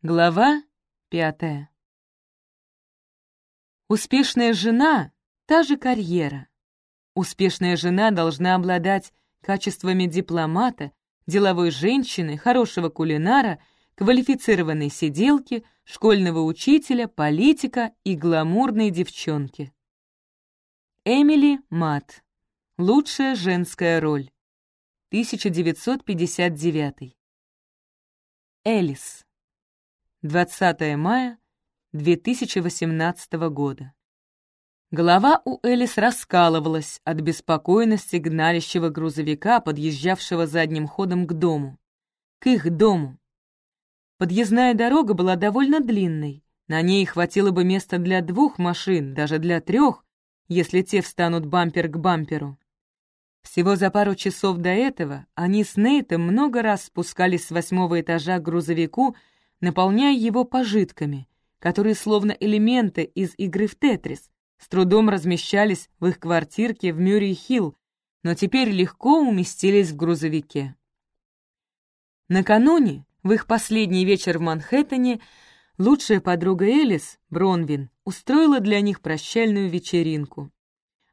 Глава пятая. Успешная жена — та же карьера. Успешная жена должна обладать качествами дипломата, деловой женщины, хорошего кулинара, квалифицированной сиделки, школьного учителя, политика и гламурной девчонки. Эмили Мат. Лучшая женская роль. 1959. Элис. 20 мая 2018 года. Голова у Элис раскалывалась от беспокойности гналящего грузовика, подъезжавшего задним ходом к дому. К их дому. Подъездная дорога была довольно длинной. На ней хватило бы места для двух машин, даже для трех, если те встанут бампер к бамперу. Всего за пару часов до этого они с Нейтом много раз спускались с восьмого этажа к грузовику, наполняя его пожитками, которые, словно элементы из игры в Тетрис, с трудом размещались в их квартирке в Мюррей-Хилл, но теперь легко уместились в грузовике. Накануне, в их последний вечер в Манхэттене, лучшая подруга Элис, Бронвин, устроила для них прощальную вечеринку.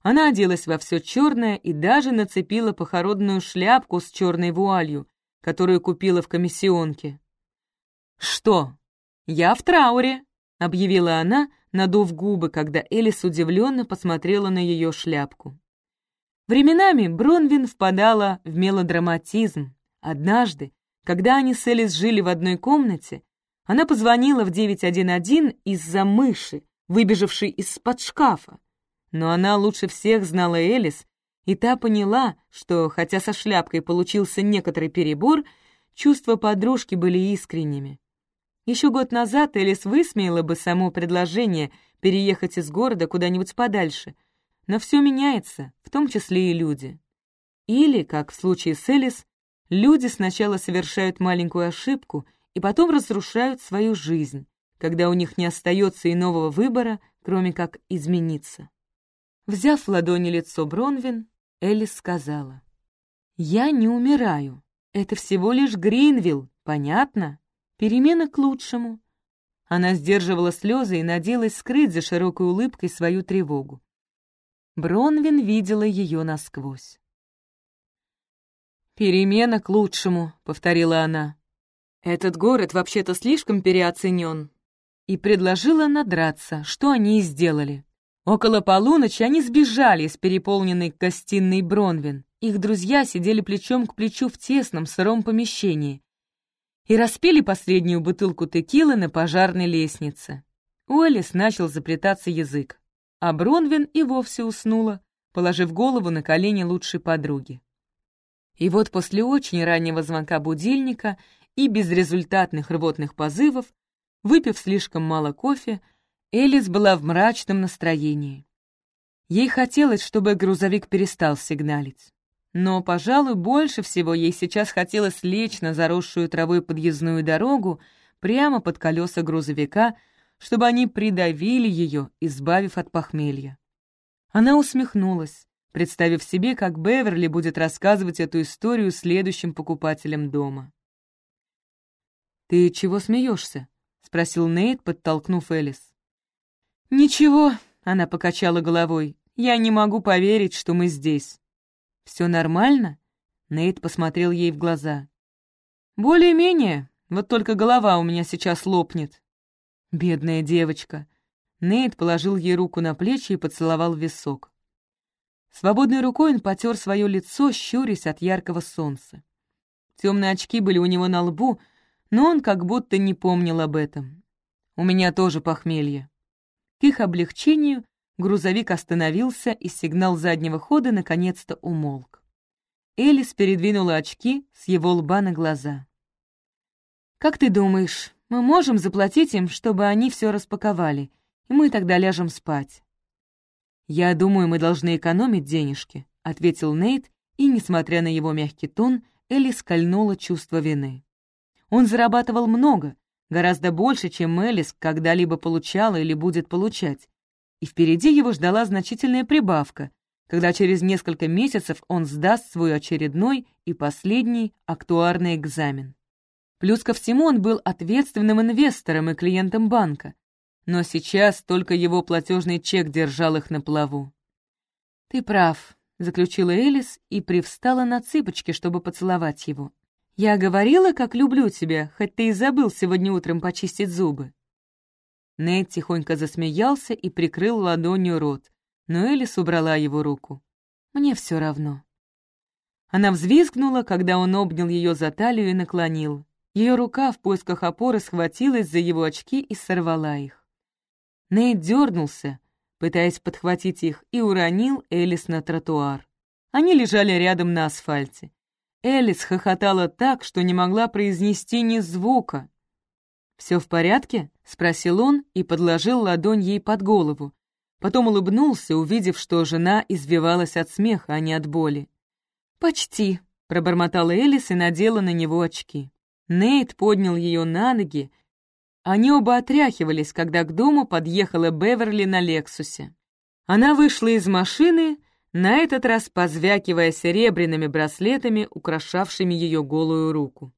Она оделась во все черное и даже нацепила похоронную шляпку с черной вуалью, которую купила в комиссионке. «Что? Я в трауре», — объявила она, надув губы, когда Элис удивленно посмотрела на ее шляпку. Временами Бронвин впадала в мелодраматизм. Однажды, когда они с Элис жили в одной комнате, она позвонила в 911 из-за мыши, выбежавшей из-под шкафа. Но она лучше всех знала Элис, и та поняла, что, хотя со шляпкой получился некоторый перебор, чувства подружки были искренними. Еще год назад Элис высмеяла бы само предложение переехать из города куда-нибудь подальше, но все меняется, в том числе и люди. Или, как в случае с Элис, люди сначала совершают маленькую ошибку и потом разрушают свою жизнь, когда у них не остается иного выбора, кроме как измениться. Взяв в ладони лицо Бронвин, Элис сказала, «Я не умираю. Это всего лишь Гринвилл, понятно?» Перемена к лучшему. Она сдерживала слезы и надеялась скрыть за широкой улыбкой свою тревогу. Бронвин видела ее насквозь. «Перемена к лучшему», — повторила она. «Этот город вообще-то слишком переоценен». И предложила надраться, что они и сделали. Около полуночи они сбежали из переполненной гостиной Бронвин. Их друзья сидели плечом к плечу в тесном сыром помещении и распили последнюю бутылку текилы на пожарной лестнице. У Элис начал заплетаться язык, а Бронвин и вовсе уснула, положив голову на колени лучшей подруги. И вот после очень раннего звонка будильника и безрезультатных рвотных позывов, выпив слишком мало кофе, Элис была в мрачном настроении. Ей хотелось, чтобы грузовик перестал сигналить. Но, пожалуй, больше всего ей сейчас хотелось лечь на заросшую травой подъездную дорогу прямо под колеса грузовика, чтобы они придавили ее, избавив от похмелья. Она усмехнулась, представив себе, как Беверли будет рассказывать эту историю следующим покупателям дома. «Ты чего смеешься?» — спросил Нейт, подтолкнув Элис. «Ничего», — она покачала головой, — «я не могу поверить, что мы здесь». «Все нормально?» Нейт посмотрел ей в глаза. «Более-менее, вот только голова у меня сейчас лопнет». «Бедная девочка». Нейт положил ей руку на плечи и поцеловал висок. Свободной рукой он потер свое лицо, щурясь от яркого солнца. Темные очки были у него на лбу, но он как будто не помнил об этом. «У меня тоже похмелье». К их облегчению Грузовик остановился, и сигнал заднего хода наконец-то умолк. Элис передвинула очки с его лба на глаза. «Как ты думаешь, мы можем заплатить им, чтобы они все распаковали, и мы тогда ляжем спать?» «Я думаю, мы должны экономить денежки», — ответил Нейт, и, несмотря на его мягкий тон, Элис кольнула чувство вины. Он зарабатывал много, гораздо больше, чем Элис когда-либо получала или будет получать, и впереди его ждала значительная прибавка, когда через несколько месяцев он сдаст свой очередной и последний актуарный экзамен. Плюс ко всему он был ответственным инвестором и клиентом банка. Но сейчас только его платежный чек держал их на плаву. «Ты прав», — заключила Элис и привстала на цыпочки, чтобы поцеловать его. «Я говорила, как люблю тебя, хоть ты и забыл сегодня утром почистить зубы». Нейт тихонько засмеялся и прикрыл ладонью рот, но Элис убрала его руку. «Мне все равно». Она взвизгнула, когда он обнял ее за талию и наклонил. Ее рука в поисках опоры схватилась за его очки и сорвала их. Нейт дернулся, пытаясь подхватить их, и уронил Элис на тротуар. Они лежали рядом на асфальте. Элис хохотала так, что не могла произнести ни звука. «Все в порядке?» — спросил он и подложил ладонь ей под голову. Потом улыбнулся, увидев, что жена извивалась от смеха, а не от боли. «Почти», — пробормотала Элис и надела на него очки. Нейт поднял ее на ноги. Они оба отряхивались, когда к дому подъехала Беверли на Лексусе. Она вышла из машины, на этот раз позвякивая серебряными браслетами, украшавшими ее голую руку.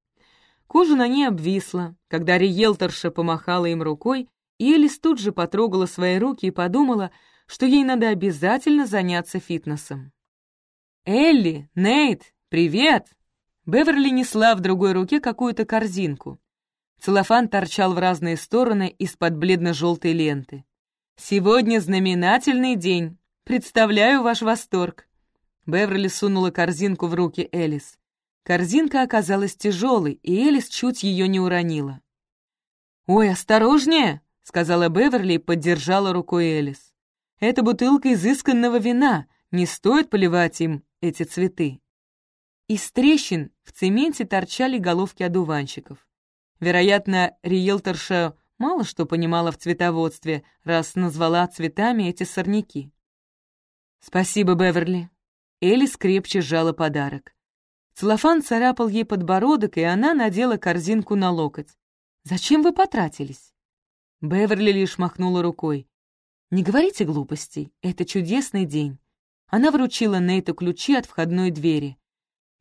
Кожа на ней обвисла. Когда риелторша помахала им рукой, Элис тут же потрогала свои руки и подумала, что ей надо обязательно заняться фитнесом. «Элли! Нейт! Привет!» Беверли несла в другой руке какую-то корзинку. Целлофан торчал в разные стороны из-под бледно-желтой ленты. «Сегодня знаменательный день. Представляю ваш восторг». Беверли сунула корзинку в руки Элис. Корзинка оказалась тяжелой, и Элис чуть ее не уронила. «Ой, осторожнее!» — сказала Беверли и поддержала рукой Элис. «Это бутылка изысканного вина, не стоит поливать им эти цветы. Из трещин в цементе торчали головки одуванчиков. Вероятно, риэлторша мало что понимала в цветоводстве, раз назвала цветами эти сорняки. «Спасибо, Беверли». Элис крепче сжала подарок. Целлофан царапал ей подбородок, и она надела корзинку на локоть. «Зачем вы потратились?» Беверли лишь махнула рукой. «Не говорите глупостей, это чудесный день. Она вручила Нейту ключи от входной двери.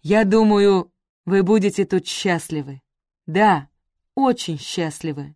«Я думаю, вы будете тут счастливы. Да, очень счастливы».